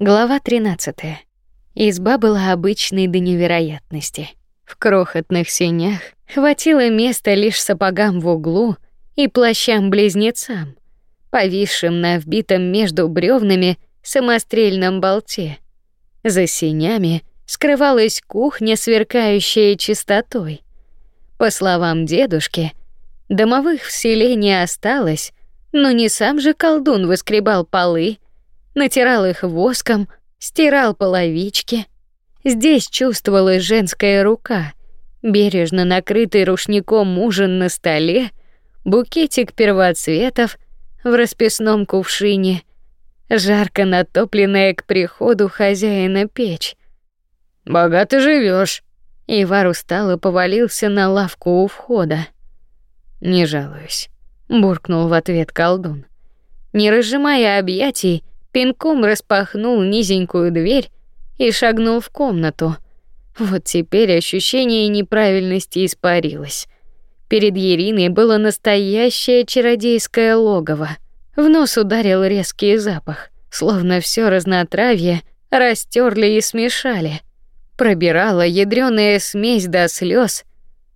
Глава 13. Изба была обычной до невероятности. В крохотных сенях хватило места лишь сапогам в углу и плащам-близнецам, повисшим на вбитом между бревнами самострельном болте. За сенями скрывалась кухня, сверкающая чистотой. По словам дедушки, домовых в селе не осталось, но не сам же колдун выскребал полы, натирал их воском, стирал половички. Здесь чувствовалась женская рука, бережно накрытый рушником ужин на столе, букетик первоцветов в расписном кувшине, жарко натопленная к приходу хозяина печь. «Богато живешь. Ивар устало повалился на лавку у входа. «Не жалуюсь», — буркнул в ответ колдун. Не разжимая объятий, пинком распахнул низенькую дверь и шагнул в комнату. Вот теперь ощущение неправильности испарилось. Перед Ериной было настоящее чародейское логово. В нос ударил резкий запах, словно все разнотравье растерли и смешали. Пробирала ядреная смесь до слез,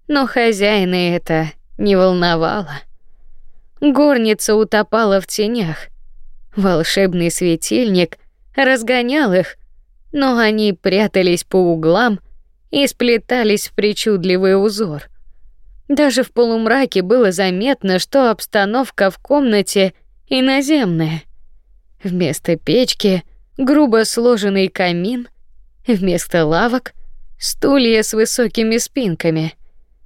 но хозяина это не волновало. Горница утопала в тенях, Волшебный светильник разгонял их, но они прятались по углам и сплетались в причудливый узор. Даже в полумраке было заметно, что обстановка в комнате иноземная. Вместо печки грубо сложенный камин, вместо лавок стулья с высокими спинками,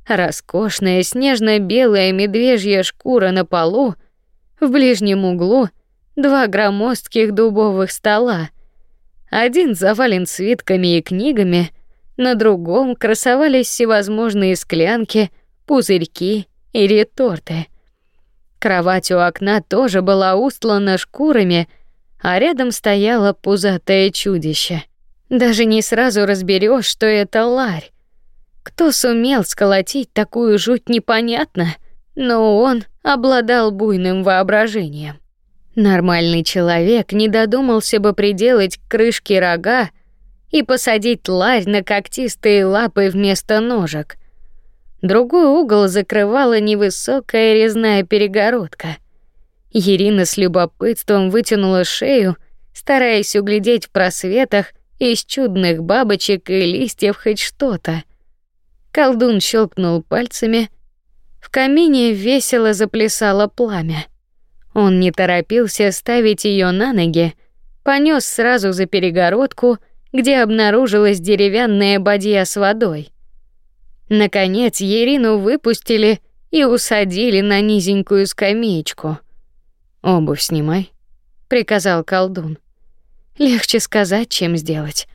роскошная снежно-белая медвежья шкура на полу, в ближнем углу два громоздких дубовых стола. Один завален свитками и книгами, на другом красовались всевозможные склянки, пузырьки и реторты. Кровать у окна тоже была устлана шкурами, а рядом стояло пузатое чудище. Даже не сразу разберешь, что это ларь. Кто сумел сколотить такую жуть, непонятно, но он обладал буйным воображением. Нормальный человек не додумался бы приделать к крышке рога и посадить ларь на когтистые лапы вместо ножек. Другой угол закрывала невысокая резная перегородка. Ирина с любопытством вытянула шею, стараясь углядеть в просветах из чудных бабочек и листьев хоть что-то. Колдун щелкнул пальцами. В камине весело заплясало пламя. Он не торопился ставить ее на ноги, понес сразу за перегородку, где обнаружилась деревянная бадья с водой. Наконец Ерину выпустили и усадили на низенькую скамеечку. "Обувь снимай", приказал колдун. Легче сказать, чем сделать.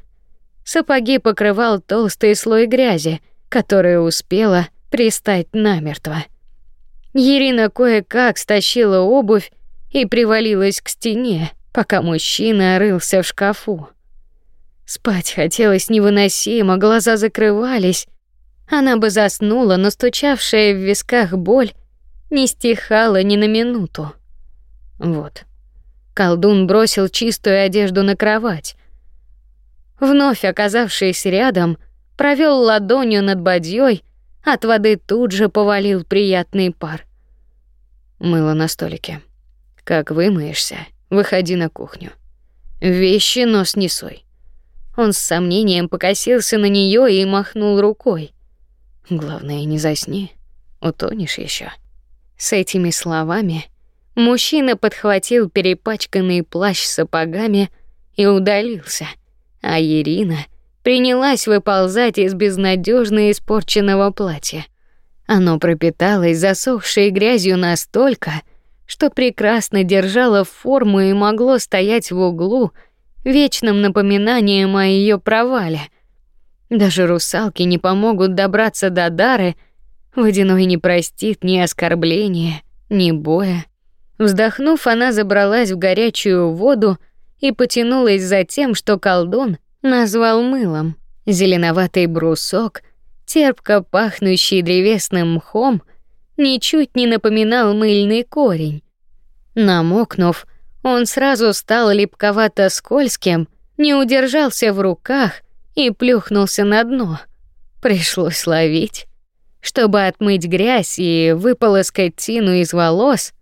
Сапоги покрывал толстый слой грязи, которая успела пристать намертво. Ирина кое-как стащила обувь и привалилась к стене, пока мужчина рылся в шкафу. Спать хотелось невыносимо, глаза закрывались. Она бы заснула, но стучавшая в висках боль не стихала ни на минуту. Вот. Колдун бросил чистую одежду на кровать. Вновь оказавшись рядом, провел ладонью над бадьей, от воды тут же повалил приятный пар. Мыло на столике. Как вымоешься, выходи на кухню. Вещи нос не сой. Он с сомнением покосился на нее и махнул рукой. Главное, не засни, утонешь еще. С этими словами мужчина подхватил перепачканный плащ сапогами и удалился, а Ирина принялась выползать из безнадежно испорченного платья. Оно пропиталось засохшей грязью настолько, что прекрасно держало форму и могло стоять в углу, вечным напоминанием о ее провале. Даже русалки не помогут добраться до Дары, водяной не простит ни оскорбления, ни боя. Вздохнув, она забралась в горячую воду и потянулась за тем, что колдун назвал мылом. Зеленоватый брусок, терпко пахнущий древесным мхом, ничуть не напоминал мыльный корень. Намокнув, он сразу стал липковато скользким, не удержался в руках и плюхнулся на дно. Пришлось ловить. Чтобы отмыть грязь и выполоскать тину из волос,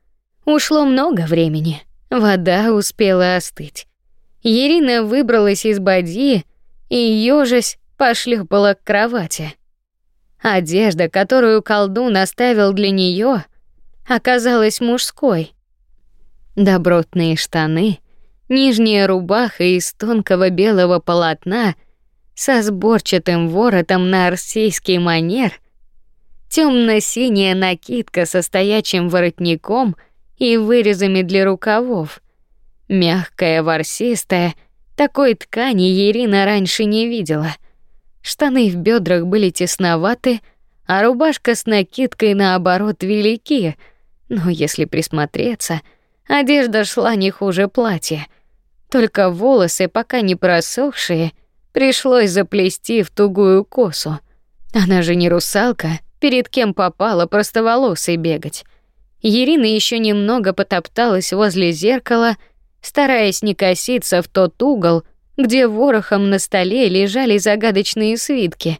ушло много времени. Вода успела остыть. Ирина выбралась из бадьи и ёжась пошлепала к кровати. Одежда, которую колдун оставил для нее, оказалась мужской. Добротные штаны, нижняя рубаха из тонкого белого полотна со сборчатым воротом на арсейский манер, темно-синяя накидка со стоячим воротником и вырезами для рукавов, мягкая ворсистая, такой ткани Ирина раньше не видела. Штаны в бедрах были тесноваты, а рубашка с накидкой наоборот велики. Но если присмотреться, одежда шла не хуже платья. Только волосы, пока не просохшие, пришлось заплести в тугую косу. Она же не русалка, перед кем попала просто волосы бегать. Ирина еще немного потопталась возле зеркала, стараясь не коситься в тот угол, где ворохом на столе лежали загадочные свитки.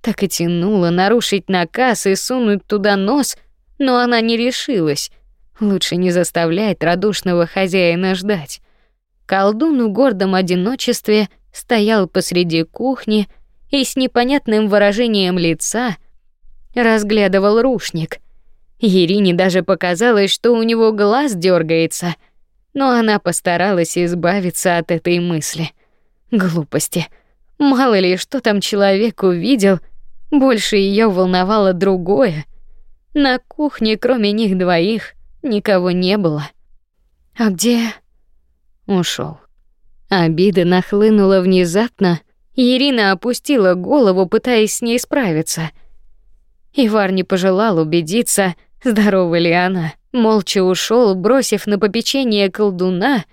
Так и тянуло нарушить наказ и сунуть туда нос, но она не решилась. Лучше не заставлять радушного хозяина ждать. Колдун в гордом одиночестве стоял посреди кухни и с непонятным выражением лица разглядывал рушник. Ирине даже показалось, что у него глаз дергается, но она постаралась избавиться от этой мысли. Глупости. Мало ли, что там человек увидел, больше ее волновало другое. На кухне, кроме них двоих, никого не было. А где ушел. Обида нахлынула внезапно, Ирина опустила голову, пытаясь с ней справиться. Ивар не пожелал убедиться, здорова ли она. Молча ушел, бросив на попечение колдуна,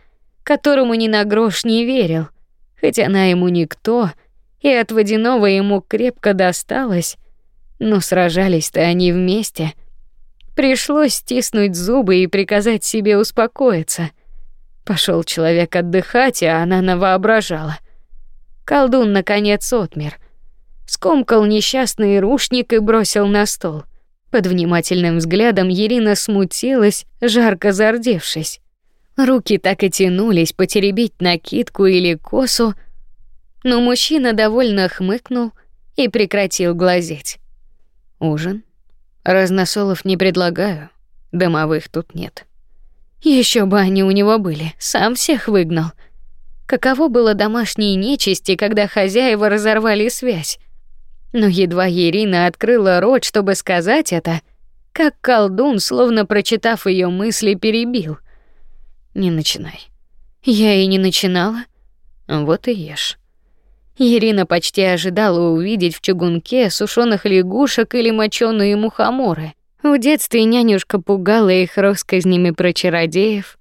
которому ни на грош не верил. Хоть она ему никто, и от водяного ему крепко досталось, но сражались-то они вместе. Пришлось стиснуть зубы и приказать себе успокоиться. Пошел человек отдыхать, а она навоображала. Колдун наконец отмер. Скомкал несчастный рушник и бросил на стол. Под внимательным взглядом Ирина смутилась, жарко зардевшись. Руки так и тянулись потеребить накидку или косу, но мужчина довольно хмыкнул и прекратил глазеть. Ужин? Разносолов не предлагаю, домовых тут нет. Еще бы они у него были, сам всех выгнал. Каково было домашней нечисти, когда хозяева разорвали связь. Но едва Ирина открыла рот, чтобы сказать это, как колдун, словно прочитав ее мысли, перебил. Не начинай. Я и не начинала. Вот и ешь. Ирина почти ожидала увидеть в чугунке сушеных лягушек или моченые мухоморы. В детстве нянюшка пугала их россказнями про чародеев,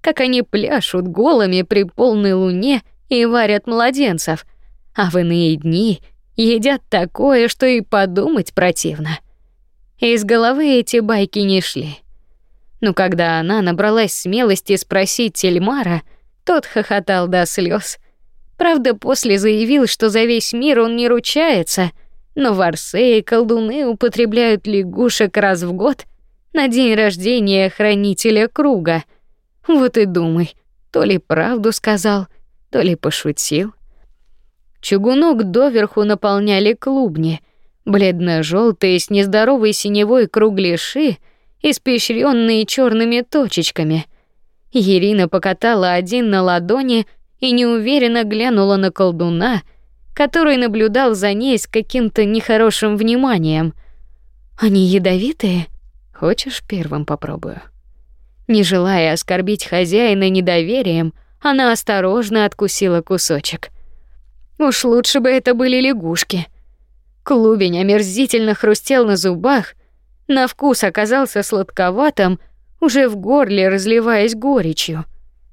как они пляшут голыми при полной луне и варят младенцев, а в иные дни едят такое, что и подумать противно. Из головы эти байки не шли. Но когда она набралась смелости спросить Тельмара, тот хохотал до слез. Правда, после заявил, что за весь мир он не ручается — но в Арсее колдуны употребляют лягушек раз в год на день рождения хранителя круга. Вот и думай, то ли правду сказал, то ли пошутил. Чугунок доверху наполняли клубни, бледно желтые с нездоровой синевой кругляши, испещренные черными точечками. Ирина покатала один на ладони и неуверенно глянула на колдуна — который наблюдал за ней с каким-то нехорошим вниманием. Они ядовитые? Хочешь, первым попробую? Не желая оскорбить хозяина недоверием, она осторожно откусила кусочек. Уж лучше бы это были лягушки. Клубень омерзительно хрустел на зубах, на вкус оказался сладковатым, уже в горле разливаясь горечью.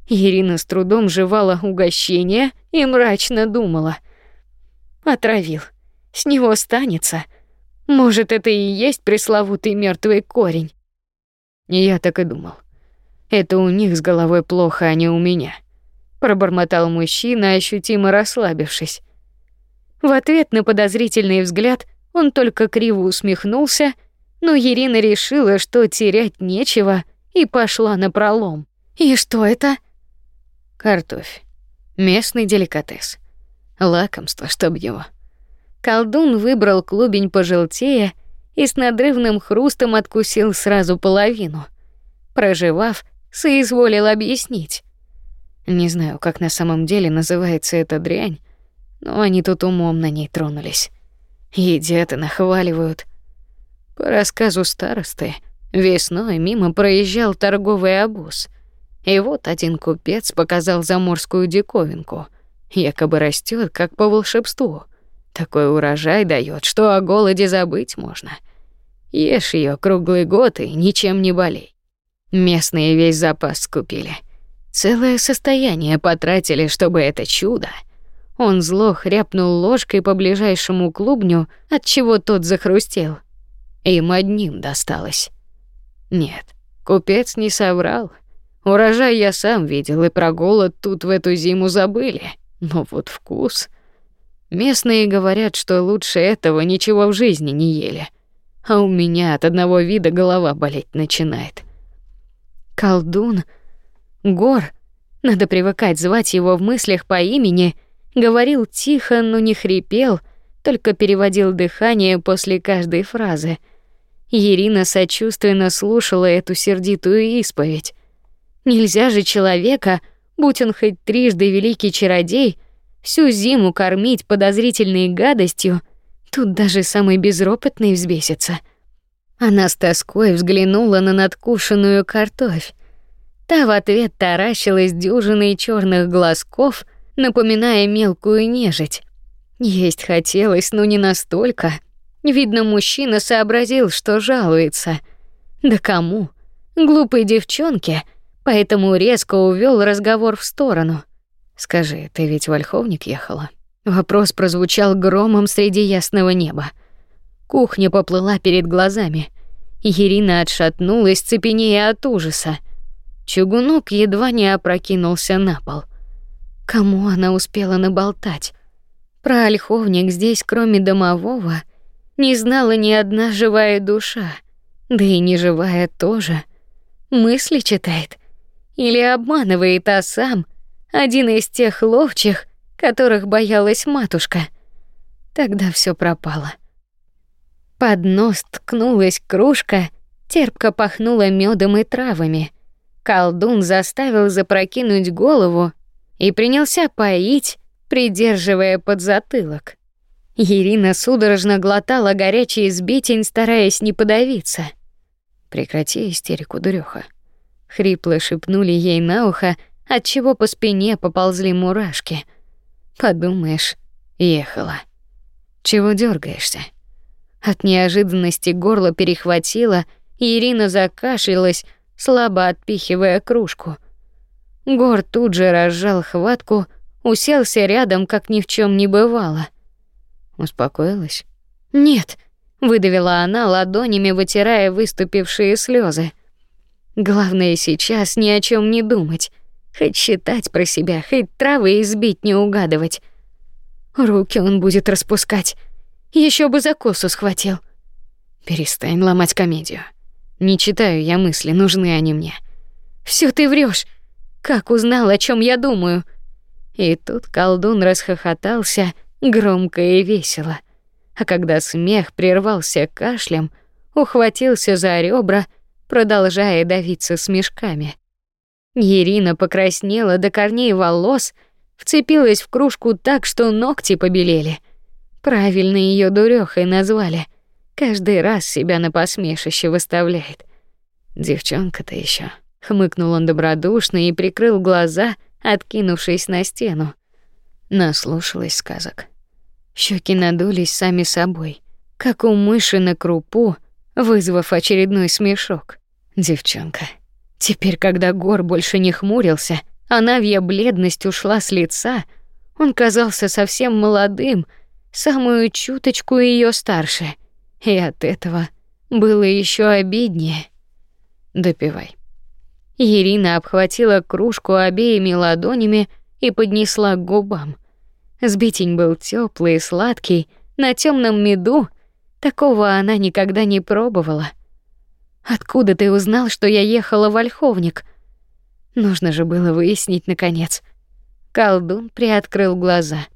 Ирина с трудом жевала угощение и мрачно думала: Отравил. С него останется. Может, это и есть пресловутый мертвый корень. Я так и думал. Это у них с головой плохо, а не у меня. Пробормотал мужчина, ощутимо расслабившись. В ответ на подозрительный взгляд он только криво усмехнулся, но Ирина решила, что терять нечего, и пошла на пролом. И что это? Картофель. Местный деликатес. Лакомство, чтоб его. Колдун выбрал клубень пожелтее и с надрывным хрустом откусил сразу половину. Прожевав, соизволил объяснить. Не знаю, как на самом деле называется эта дрянь, но они тут умом на ней тронулись. Едят и нахваливают. По рассказу старосты, весной мимо проезжал торговый обоз. И вот один купец показал заморскую диковинку. Якобы растет, как по волшебству. Такой урожай дает, что о голоде забыть можно. Ешь ее круглый год и ничем не болей. Местные весь запас скупили. Целое состояние потратили, чтобы это чудо. Он зло хряпнул ложкой по ближайшему клубню, от чего тот захрустел. Им одним досталось. Нет, купец не соврал. Урожай я сам видел, и про голод тут в эту зиму забыли. Но вот вкус... Местные говорят, что лучше этого ничего в жизни не ели. А у меня от одного вида голова болеть начинает. Колдун, Гор, надо привыкать звать его в мыслях по имени, говорил тихо, но не хрипел, только переводил дыхание после каждой фразы. Ирина сочувственно слушала эту сердитую исповедь. Нельзя же человека, будь он хоть трижды великий чародей, всю зиму кормить подозрительной гадостью, тут даже самый безропотный взбесится. Она с тоской взглянула на надкушенную картофель. Та в ответ таращилась дюжиной черных глазков, напоминая мелкую нежить. Есть хотелось, но не настолько. Видно, мужчина сообразил, что жалуется. Да кому? Глупой девчонке, поэтому резко увел разговор в сторону. Скажи, ты ведь в Ольховник ехала? Вопрос прозвучал громом среди ясного неба. Кухня поплыла перед глазами. Ирина отшатнулась, цепенея от ужаса. Чугунок едва не опрокинулся на пол. Кому она успела наболтать? Про ольховник здесь, кроме домового, не знала ни одна живая душа. Да и неживая тоже. Мысли читает. Или обманывает, а сам — один из тех ловчих, которых боялась матушка. Тогда все пропало. Под нос ткнулась кружка, терпко пахнула медом и травами. Колдун заставил запрокинуть голову и принялся поить, придерживая под затылок. Ирина судорожно глотала горячий сбитень, стараясь не подавиться. Прекрати истерику, дурёха, хрипло шепнули ей на ухо, от чего по спине поползли мурашки. Подумаешь, ехала. Чего дергаешься? От неожиданности горло перехватило, и Ирина закашлялась, слабо отпихивая кружку. Гор тут же разжал хватку, уселся рядом, как ни в чем не бывало. Успокоилась? Нет, выдавила она ладонями, вытирая выступившие слезы. Главное сейчас ни о чем не думать. Хоть считать про себя, хоть травы избить не угадывать. Руки он будет распускать. Еще бы за косу схватил. Перестань ломать комедию. Не читаю я мысли, нужны они мне. Все ты врешь. Как узнал, о чем я думаю? И тут колдун расхохотался громко и весело. А когда смех прервался кашлем, ухватился за ребра, продолжая давиться смешками. Ирина покраснела до корней волос, вцепилась в кружку так, что ногти побелели. Правильно ее дурехой назвали. Каждый раз себя на посмешище выставляет. Девчонка-то еще. хмыкнул он добродушно и прикрыл глаза, откинувшись на стену. Наслушалась сказок. Щеки надулись сами собой, как у мыши на крупу, вызвав очередной смешок. Девчонка. Теперь, когда Гор больше не хмурился, а Навья бледность ушла с лица, он казался совсем молодым, самую чуточку ее старше. И от этого было еще обиднее. Допивай. Ирина обхватила кружку обеими ладонями и поднесла к губам. Сбитень был теплый и сладкий, на темном меду. Такого она никогда не пробовала. Откуда ты узнал, что я ехала в Ольховник? Нужно же было выяснить наконец. Колдун приоткрыл глаза.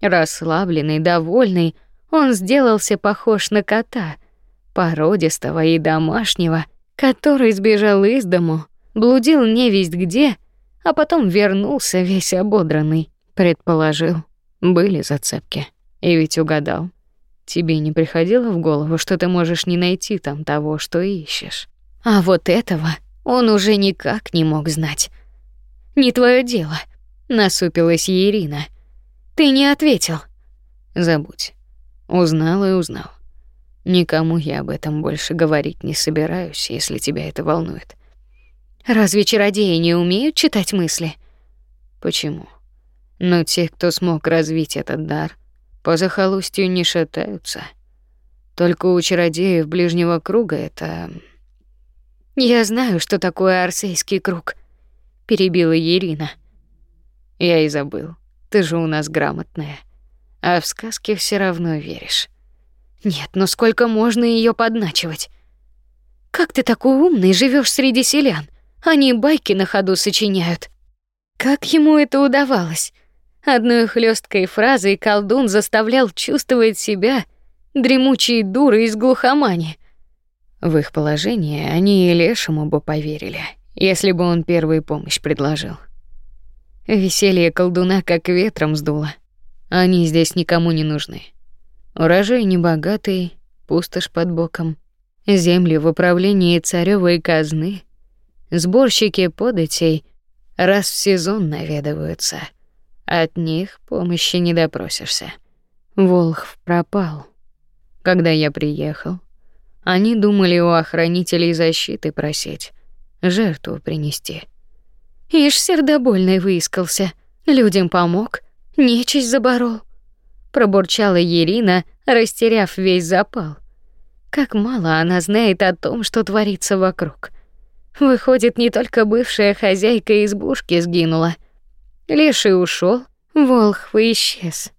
Расслабленный, довольный, он сделался похож на кота, породистого и домашнего, который сбежал из дому, блудил невесть где, а потом вернулся весь ободранный. Предположил, были зацепки. И ведь угадал. Тебе не приходило в голову, что ты можешь не найти там того, что ищешь? А вот этого он уже никак не мог знать. Не твое дело, насупилась Ирина. Ты не ответил. Забудь. Узнал и узнал. Никому я об этом больше говорить не собираюсь, если тебя это волнует. Разве чародеи не умеют читать мысли? Почему? Но те, кто смог развить этот дар, по захолустью не шатаются. Только у чародеев ближнего круга это... Я знаю, что такое арсейский круг, перебила Ирина. Я и забыл. Ты же у нас грамотная. А в сказки все равно веришь. Нет, но сколько можно ее подначивать? Как ты такой умный живешь среди селян? Они байки на ходу сочиняют. Как ему это удавалось? Одной хлесткой фразой колдун заставлял чувствовать себя дремучей дурой из глухомани. В их положении они и лешему бы поверили, если бы он первую помощь предложил. Веселье колдуна как ветром сдуло. Они здесь никому не нужны. Урожай небогатый, пустошь под боком, земли в управлении царёвой казны, сборщики податей раз в сезон наведываются — от них помощи не допросишься. Волхв пропал. Когда я приехал, они думали у охранителей защиты просить, жертву принести. Ишь сердобольный выискался, людям помог, нечисть заборол. Пробурчала Ирина, растеряв весь запал. Как мало она знает о том, что творится вокруг. Выходит, не только бывшая хозяйка избушки сгинула — Леший ушел, Волхв исчез.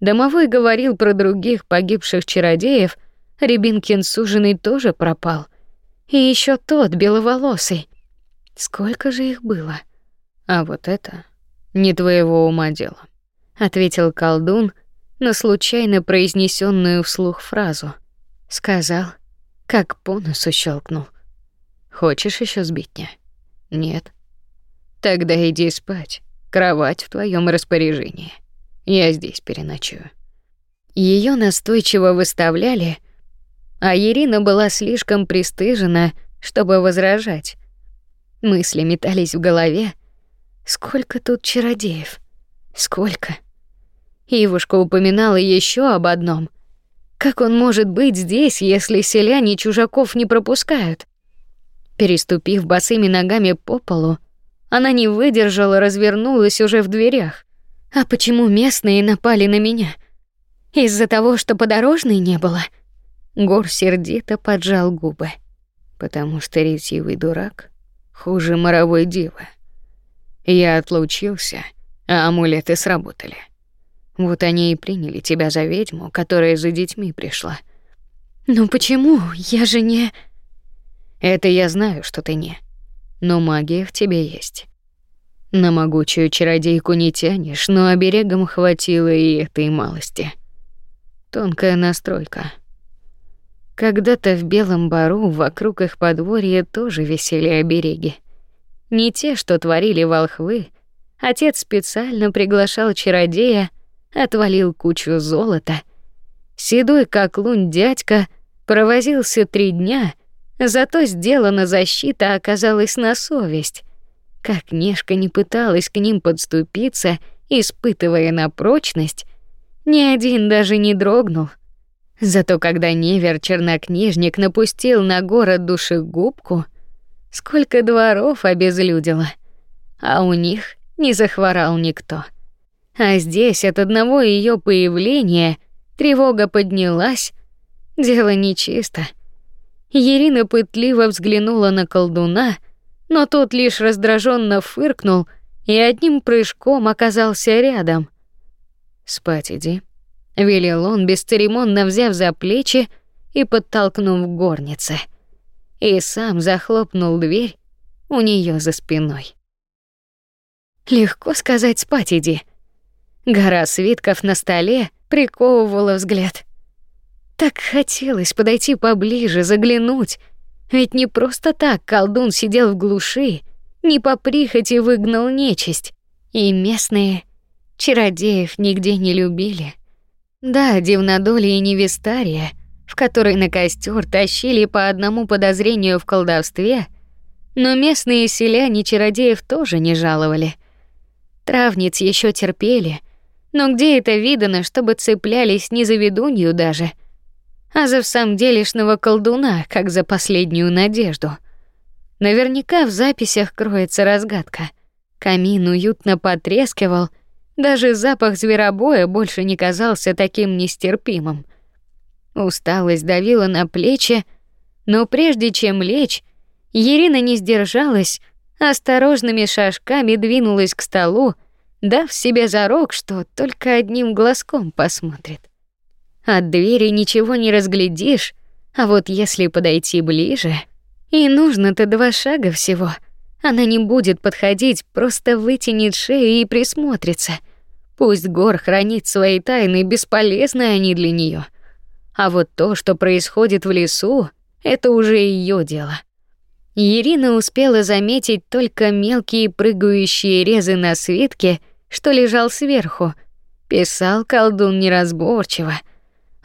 Домовой говорил про других погибших чародеев, Рябинкин суженый тоже пропал. И еще тот беловолосый. Сколько же их было? А вот это не твоего ума дело, ответил колдун на случайно произнесенную вслух фразу. Сказал, как по носу щелкнул. Хочешь еще сбитня? Нет. Тогда иди спать. Кровать в твоем распоряжении. Я здесь переночую. Ее настойчиво выставляли, а Ирина была слишком пристыжена, чтобы возражать. Мысли метались в голове. Сколько тут чародеев? Сколько? Ивушка упоминала еще об одном. Как он может быть здесь, если селяне чужаков не пропускают? Переступив босыми ногами по полу, она не выдержала, развернулась уже в дверях. А почему местные напали на меня? Из-за того, что подорожной не было? Гор сердито поджал губы. Потому что ретивый дурак хуже моровой дивы. Я отлучился, а амулеты сработали. Вот они и приняли тебя за ведьму, которая за детьми пришла. Но почему? Я же не Это я знаю, что ты не но магия в тебе есть. На могучую чародейку не тянешь, но оберегом хватило и этой малости. Тонкая настройка. Когда-то в Белом Бару вокруг их подворья тоже висели обереги. Не те, что творили волхвы. Отец специально приглашал чародея, отвалил кучу золота. Седой как лунь дядька провозился три дня — Зато сделана защита оказалась на совесть. Как Нешка не пыталась к ним подступиться, испытывая на прочность, ни один даже не дрогнул. Зато когда Невер чернокнижник напустил на город душегубку, сколько дворов обезлюдило, а у них не захворал никто. А здесь от одного ее появления тревога поднялась, дело нечисто. Ирина пытливо взглянула на колдуна, но тот лишь раздраженно фыркнул и одним прыжком оказался рядом. «Спать иди», — велел он, бесцеремонно взяв за плечи и подтолкнув к горнице. И сам захлопнул дверь у нее за спиной. Легко сказать «спать иди». Гора свитков на столе приковывала взгляд. Так хотелось подойти поближе, заглянуть. Ведь не просто так колдун сидел в глуши, не по прихоти выгнал нечисть. И местные чародеев нигде не любили. Да, Дивнодолие и Невестария, в которой на костер тащили по одному подозрению в колдовстве, но местные селяне чародеев тоже не жаловали. Травниц еще терпели, но где это видано, чтобы цеплялись не за ведунью даже — а за всамделишного колдуна, как за последнюю надежду. Наверняка в записях кроется разгадка. Камин уютно потрескивал, даже запах зверобоя больше не казался таким нестерпимым. Усталость давила на плечи, но прежде чем лечь, Ирина не сдержалась, осторожными шажками двинулась к столу, дав себе зарок, что только одним глазком посмотрит. От двери ничего не разглядишь, а вот если подойти ближе, и нужно-то два шага всего, она не будет подходить, просто вытянет шею и присмотрится. Пусть Гор хранит свои тайны, бесполезны они для нее. А вот то, что происходит в лесу, это уже ее дело. Ирина успела заметить только мелкие прыгающие резы на свитке, что лежал сверху. Писал колдун неразборчиво —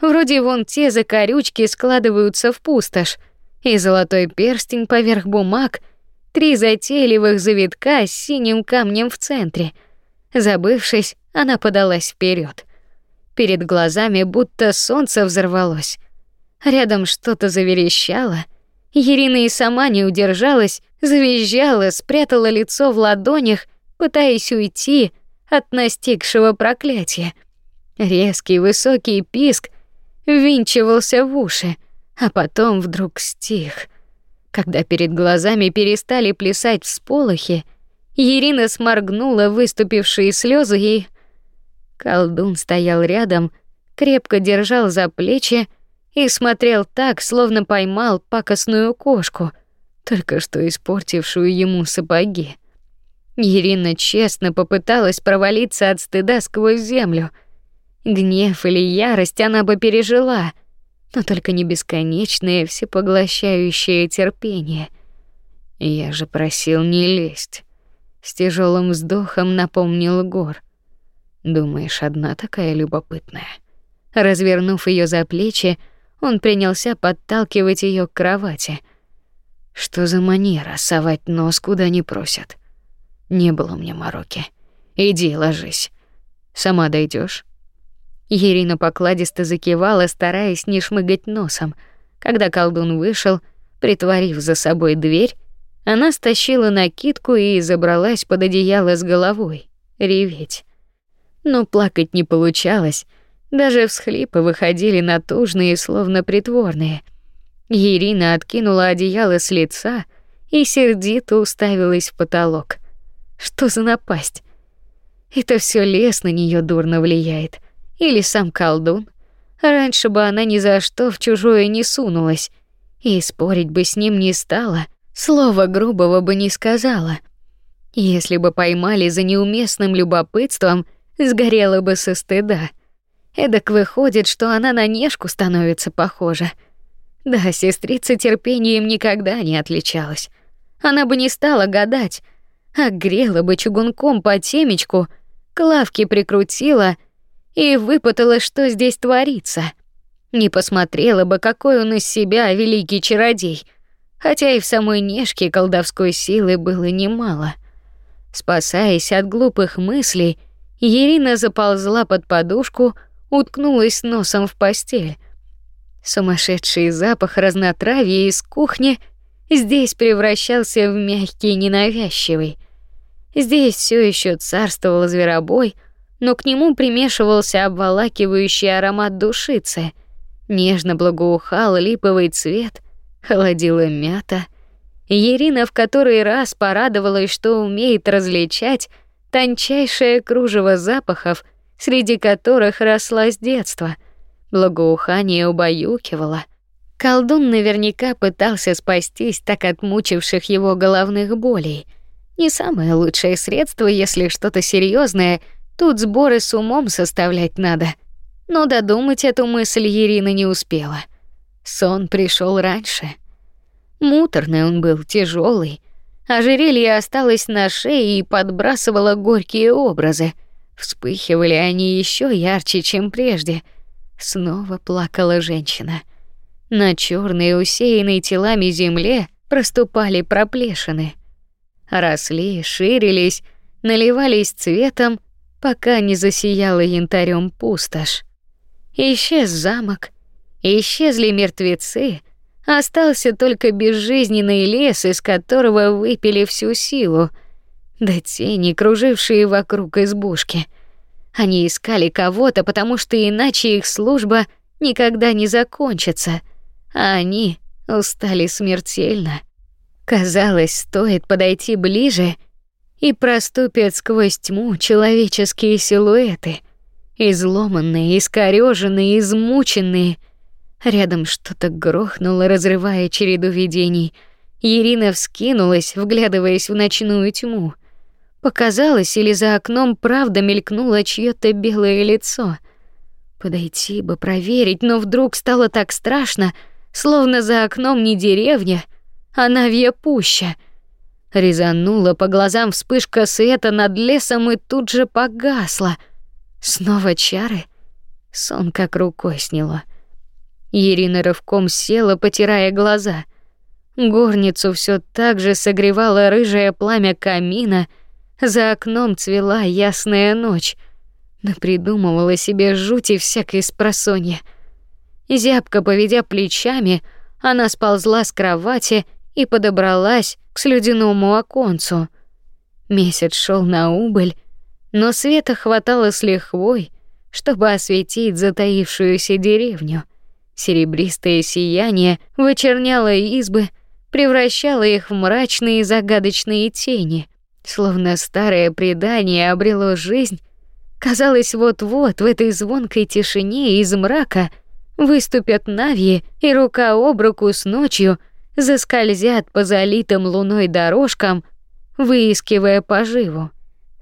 Вроде вон те закорючки складываются в пустошь, и золотой перстень поверх бумаг, три затейливых завитка с синим камнем в центре. Забывшись, она подалась вперед. Перед глазами будто солнце взорвалось. Рядом что-то заверещало. Ирина и сама не удержалась, завизжала, спрятала лицо в ладонях, пытаясь уйти от настигшего проклятия. Резкий высокий писк ввинчивался в уши, а потом вдруг стих. Когда перед глазами перестали плясать всполохи, Ирина сморгнула выступившие слезы и... Колдун стоял рядом, крепко держал за плечи и смотрел так, словно поймал пакостную кошку, только что испортившую ему сапоги. Ирина честно попыталась провалиться от стыда сквозь землю — Гнев или ярость она бы пережила, но только не бесконечное всепоглощающее терпение. Я же просил не лезть. С тяжелым вздохом напомнил Гор. Думаешь, одна такая любопытная? Развернув ее за плечи, он принялся подталкивать ее к кровати. Что за манера совать нос куда не просят? Не было мне мороки. Иди, ложись. Сама дойдешь. Ирина покладисто закивала, стараясь не шмыгать носом. Когда колдун вышел, притворив за собой дверь, она стащила накидку и забралась под одеяло с головой, реветь. Но плакать не получалось, даже всхлипы выходили натужные, словно притворные. Ирина откинула одеяло с лица и сердито уставилась в потолок. Что за напасть? Это все лес на нее дурно влияет. Или сам колдун. Раньше бы она ни за что в чужое не сунулась. И спорить бы с ним не стала, слова грубого бы не сказала. Если бы поймали за неуместным любопытством, сгорела бы со стыда. Эдак выходит, что она на Нежку становится похожа. Да, сестрица терпением никогда не отличалась. Она бы не стала гадать, а грела бы чугунком по темечку, к лавке прикрутила — и выпытала, что здесь творится. Не посмотрела бы, какой он из себя великий чародей, хотя и в самой Нежке колдовской силы было немало. Спасаясь от глупых мыслей, Ирина заползла под подушку, уткнулась носом в постель. Сумасшедший запах разнотравья из кухни здесь превращался в мягкий ненавязчивый. Здесь все еще царствовал зверобой — но к нему примешивался обволакивающий аромат душицы. Нежно благоухал липовый цвет, холодила мята. Ирина в который раз порадовалась, что умеет различать тончайшее кружево запахов, среди которых росла с детства. Благоухание убаюкивало. Колдун наверняка пытался спастись так от мучивших его головных болей. Не самое лучшее средство, если что-то серьезное, тут сборы с умом составлять надо. Но додумать эту мысль Ирина не успела. Сон пришел раньше. Муторный он был, тяжелый. Ожерелье осталось на шее и подбрасывало горькие образы. Вспыхивали они еще ярче, чем прежде. Снова плакала женщина. На черной, усеянной телами земле проступали проплешины. Росли, ширились, наливались цветом, пока не засияла янтарем пустошь. Исчез замок, исчезли мертвецы, Остался только безжизненный лес, из которого выпили всю силу, да тени, кружившие вокруг избушки. Они искали кого-то, потому что иначе их служба никогда не закончится, а они устали смертельно. Казалось, стоит подойти ближе, и проступят сквозь тьму человеческие силуэты, изломанные, искорёженные, измученные — Рядом что-то грохнуло, разрывая череду видений. Ирина вскинулась, вглядываясь в ночную тьму. Показалось, или за окном правда мелькнуло чьё-то белое лицо. Подойти бы проверить, но вдруг стало так страшно, словно за окном не деревня, а навья пуща. Резанула по глазам вспышка света над лесом и тут же погасла. Снова чары. Сон как рукой сняло. Ирина рывком села, потирая глаза. Горницу все так же согревало рыжее пламя камина, за окном цвела ясная ночь. Напридумывала себе жути всякой спросонья. Зябко поведя плечами, она сползла с кровати и подобралась к слюдяному оконцу. Месяц шел на убыль, но света хватало с лихвой, чтобы осветить затаившуюся деревню. Серебристое сияние вычерняло избы, превращало их в мрачные загадочные тени, словно старое предание обрело жизнь. Казалось, вот-вот в этой звонкой тишине из мрака выступят навьи и рука об руку с ночью заскользят по залитым луной дорожкам, выискивая поживу.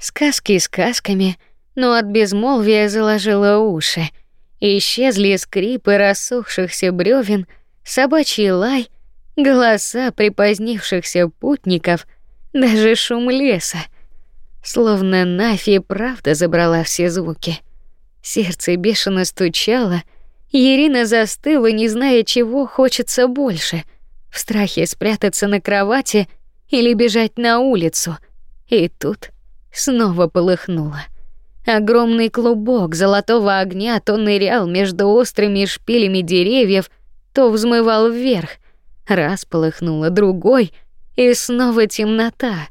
Сказки сказками, но от безмолвия заложило уши — Исчезли скрипы рассохшихся бревен, собачий лай, голоса припозднившихся путников, даже шум леса. Словно Нафи правда забрала все звуки. Сердце бешено стучало, Ирина застыла, не зная, чего хочется больше: в страхе спрятаться на кровати или бежать на улицу. И тут снова полыхнуло. Огромный клубок золотого огня то нырял между острыми шпилями деревьев, то взмывал вверх. Раз полыхнуло, другой, и снова темнота.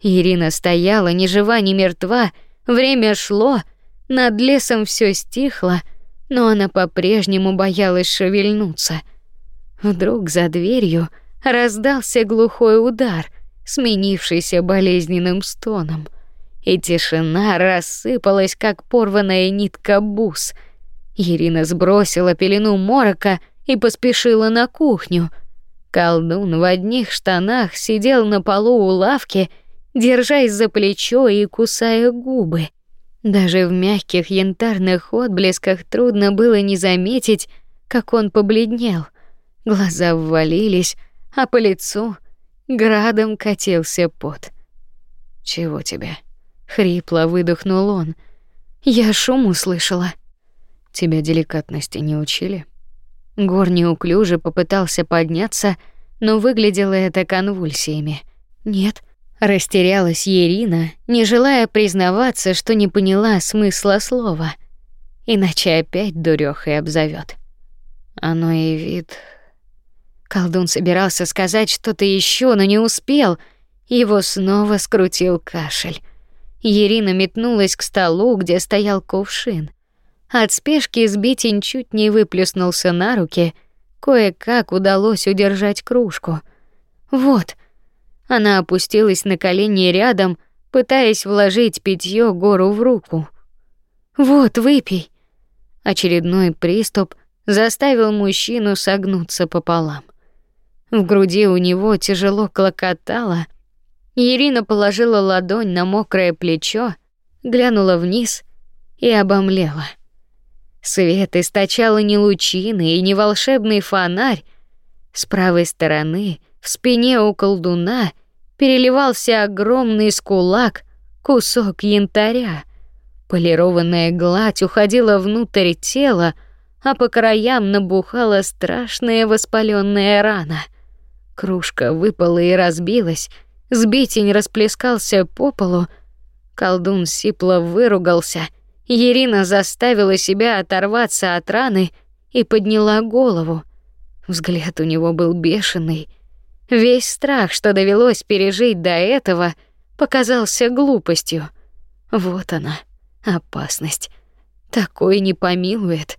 Ирина стояла ни жива, ни мертва. Время шло, над лесом все стихло, но она по-прежнему боялась шевельнуться. Вдруг за дверью раздался глухой удар, сменившийся болезненным стоном и тишина рассыпалась, как порванная нитка бус. Ирина сбросила пелену морока и поспешила на кухню. Колдун в одних штанах сидел на полу у лавки, держась за плечо и кусая губы. Даже в мягких янтарных отблесках трудно было не заметить, как он побледнел. Глаза ввалились, а по лицу градом катился пот. Чего тебе? Хрипло выдохнул он. Я шум услышала. Тебя деликатности не учили? Гор неуклюже попытался подняться, но выглядело это конвульсиями. Нет, растерялась Ирина, не желая признаваться, что не поняла смысла слова. Иначе опять дурёхой обзовёт. Оно и вид. Колдун собирался сказать что-то ещё, но не успел. Его снова скрутил кашель. Ирина метнулась к столу, где стоял кувшин. От спешки сбитень чуть не выплеснулся на руки, кое-как удалось удержать кружку. Вот. Она опустилась на колени рядом, пытаясь вложить питье гору в руку. Вот, выпей. Очередной приступ заставил мужчину согнуться пополам. В груди у него тяжело клокотало. Ирина положила ладонь на мокрое плечо, глянула вниз и обомлела. Свет источал не лучины и не волшебный фонарь. С правой стороны, в спине у колдуна, переливался огромный скулак, кусок янтаря. Полированная гладь уходила внутрь тела, а по краям набухала страшная воспаленная рана. Кружка выпала и разбилась, сбитень расплескался по полу. Колдун сипло выругался. Ирина заставила себя оторваться от раны и подняла голову. Взгляд у него был бешеный. Весь страх, что довелось пережить до этого, показался глупостью. Вот она опасность. Такой не помилует.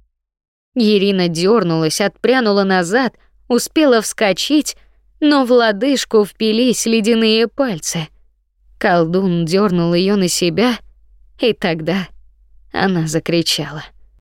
Ирина дернулась, отпрянула назад, успела вскочить, но в лодыжку впились ледяные пальцы. Колдун дернул ее на себя, и тогда она закричала.